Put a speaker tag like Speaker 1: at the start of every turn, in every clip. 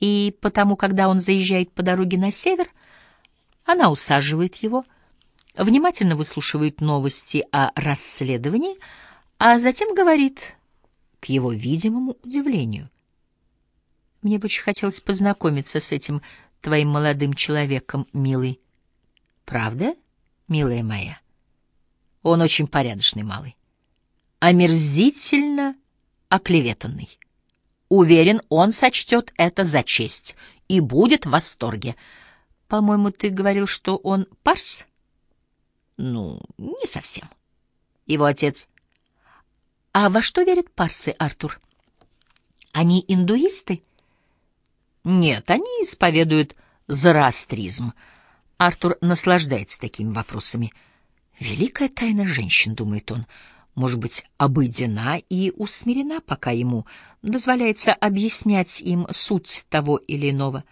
Speaker 1: И потому, когда он заезжает по дороге на север, она усаживает его, внимательно выслушивает новости о расследовании, а затем говорит, к его видимому удивлению, «Мне бы очень хотелось познакомиться с этим твоим молодым человеком, милый. Правда, милая моя? Он очень порядочный малый. Омерзительно оклеветанный. Уверен, он сочтет это за честь и будет в восторге. По-моему, ты говорил, что он парс? Ну, не совсем. Его отец... А во что верят парсы, Артур? Они индуисты? Нет, они исповедуют зороастризм. Артур наслаждается такими вопросами. Великая тайна женщин, думает он, — может быть, обыдена и усмирена, пока ему дозволяется объяснять им суть того или иного.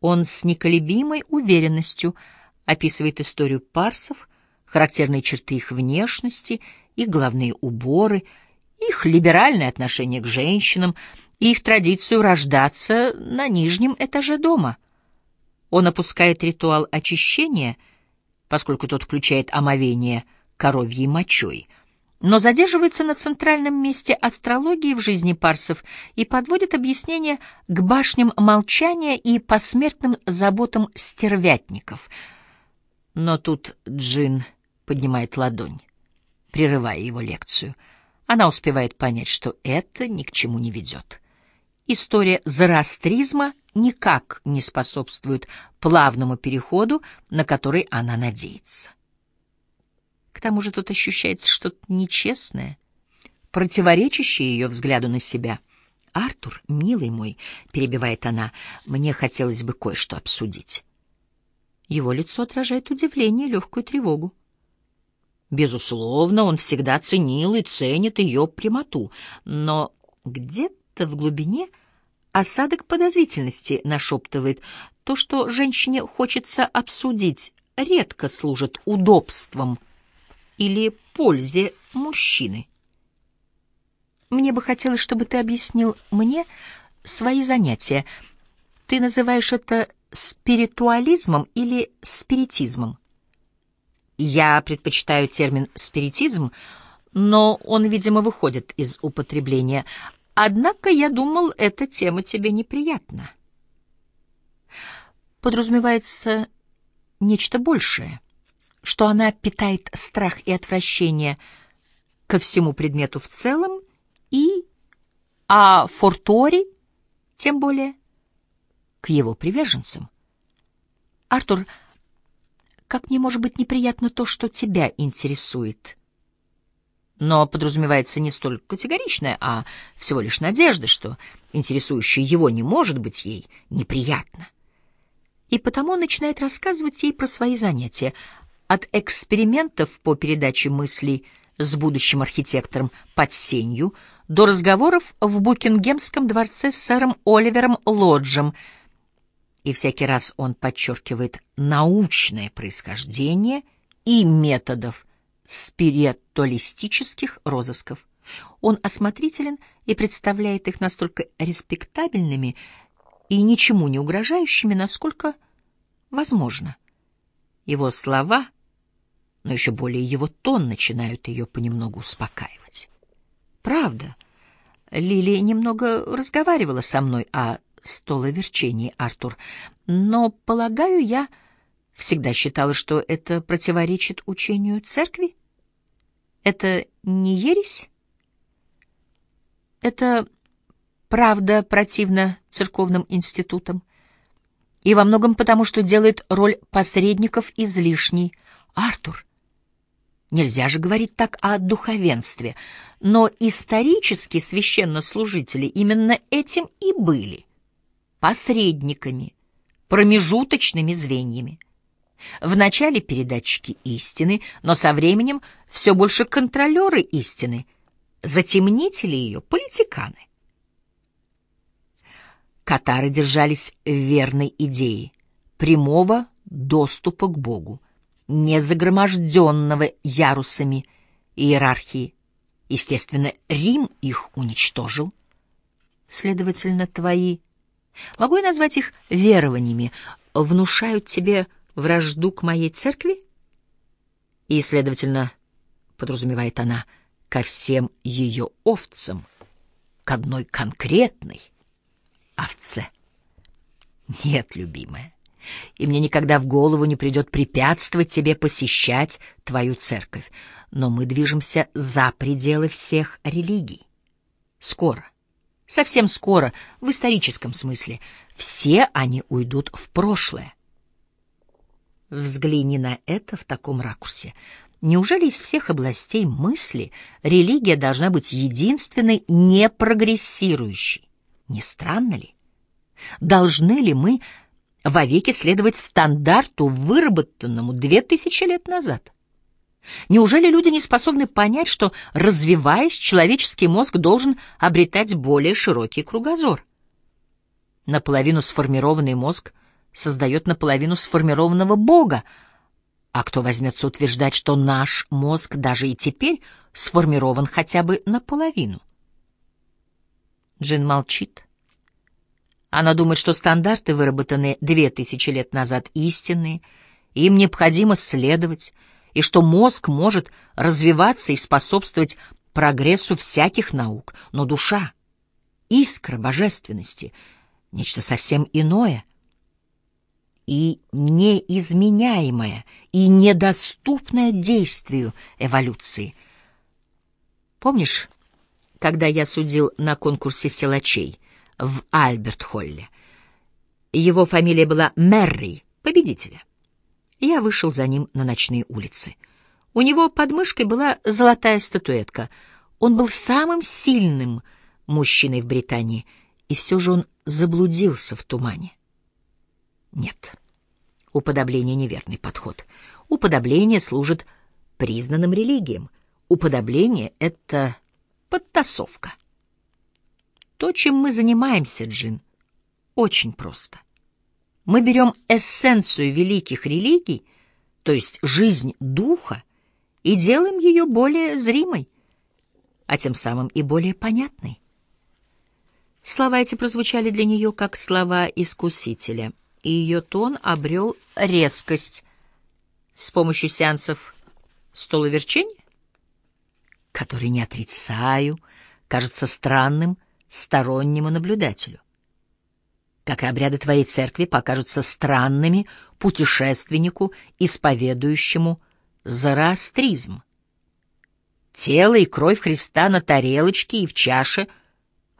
Speaker 1: Он с неколебимой уверенностью описывает историю парсов, характерные черты их внешности, их главные уборы, их либеральное отношение к женщинам и их традицию рождаться на нижнем этаже дома. Он опускает ритуал очищения, поскольку тот включает омовение коровьей мочой — но задерживается на центральном месте астрологии в жизни парсов и подводит объяснение к башням молчания и посмертным заботам стервятников. Но тут Джин поднимает ладонь, прерывая его лекцию. Она успевает понять, что это ни к чему не ведет. История зороастризма никак не способствует плавному переходу, на который она надеется. Тому же тут ощущается что-то нечестное, противоречащее ее взгляду на себя. «Артур, милый мой», — перебивает она, — «мне хотелось бы кое-что обсудить». Его лицо отражает удивление легкую тревогу. Безусловно, он всегда ценил и ценит ее прямоту, но где-то в глубине осадок подозрительности нашептывает то, что женщине хочется обсудить, редко служит удобством — или пользе мужчины. Мне бы хотелось, чтобы ты объяснил мне свои занятия. Ты называешь это спиритуализмом или спиритизмом? Я предпочитаю термин «спиритизм», но он, видимо, выходит из употребления. Однако я думал, эта тема тебе неприятна. Подразумевается нечто большее что она питает страх и отвращение ко всему предмету в целом и, а Фортори, тем более, к его приверженцам. Артур, как мне может быть неприятно то, что тебя интересует? Но подразумевается не столь категоричное, а всего лишь надежда, что интересующее его не может быть ей неприятно. И потому он начинает рассказывать ей про свои занятия, от экспериментов по передаче мыслей с будущим архитектором под сенью до разговоров в Букингемском дворце с сэром Оливером Лоджем. И всякий раз он подчеркивает научное происхождение и методов спиритуалистических розысков. Он осмотрителен и представляет их настолько респектабельными и ничему не угрожающими, насколько возможно. Его слова но еще более его тон начинают ее понемногу успокаивать. Правда, Лилия немного разговаривала со мной о столоверчении, Артур, но, полагаю, я всегда считала, что это противоречит учению церкви. Это не ересь? Это правда противно церковным институтам. И во многом потому, что делает роль посредников излишней. Артур, Нельзя же говорить так о духовенстве, но исторически священнослужители именно этим и были — посредниками, промежуточными звеньями. Вначале передатчики истины, но со временем все больше контролеры истины, затемнители ее, политиканы. Катары держались верной идеи прямого доступа к Богу не загроможденного ярусами иерархии. Естественно, Рим их уничтожил. Следовательно, твои Могу я назвать их верованиями? Внушают тебе вражду к моей церкви? И, следовательно, подразумевает она, ко всем ее овцам, к одной конкретной овце. Нет, любимая, и мне никогда в голову не придет препятствовать тебе посещать твою церковь, но мы движемся за пределы всех религий. Скоро, совсем скоро, в историческом смысле, все они уйдут в прошлое. Взгляни на это в таком ракурсе. Неужели из всех областей мысли религия должна быть единственной не прогрессирующей? Не странно ли? Должны ли мы вовеки следовать стандарту, выработанному две тысячи лет назад? Неужели люди не способны понять, что, развиваясь, человеческий мозг должен обретать более широкий кругозор? Наполовину сформированный мозг создает наполовину сформированного Бога, а кто возьмется утверждать, что наш мозг даже и теперь сформирован хотя бы наполовину? Джин молчит. Она думает, что стандарты, выработанные две тысячи лет назад, истинные, им необходимо следовать, и что мозг может развиваться и способствовать прогрессу всяких наук, но душа, искра божественности — нечто совсем иное и неизменяемое, и недоступное действию эволюции. Помнишь, когда я судил на конкурсе силачей в Альберт-Холле? Его фамилия была Мерри, победителя. Я вышел за ним на ночные улицы. У него под мышкой была золотая статуэтка. Он был самым сильным мужчиной в Британии, и все же он заблудился в тумане. Нет, уподобление — неверный подход. Уподобление служит признанным религиям. Уподобление — это подтасовка. То, чем мы занимаемся, Джин, очень просто — мы берем эссенцию великих религий, то есть жизнь духа, и делаем ее более зримой, а тем самым и более понятной. Слова эти прозвучали для нее как слова искусителя, и ее тон обрел резкость. С помощью сеансов столоверчения, который, не отрицаю, кажется странным стороннему наблюдателю как и обряды твоей церкви, покажутся странными путешественнику, исповедующему зороастризм. Тело и кровь Христа на тарелочке и в чаше,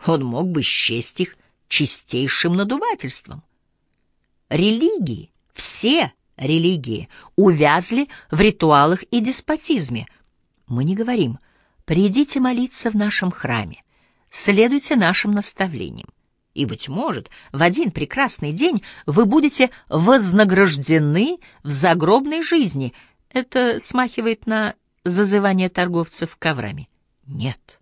Speaker 1: он мог бы счесть их чистейшим надувательством. Религии, все религии, увязли в ритуалах и деспотизме. Мы не говорим «придите молиться в нашем храме», следуйте нашим наставлениям. И, быть может, в один прекрасный день вы будете вознаграждены в загробной жизни. Это смахивает на зазывание торговцев коврами. Нет.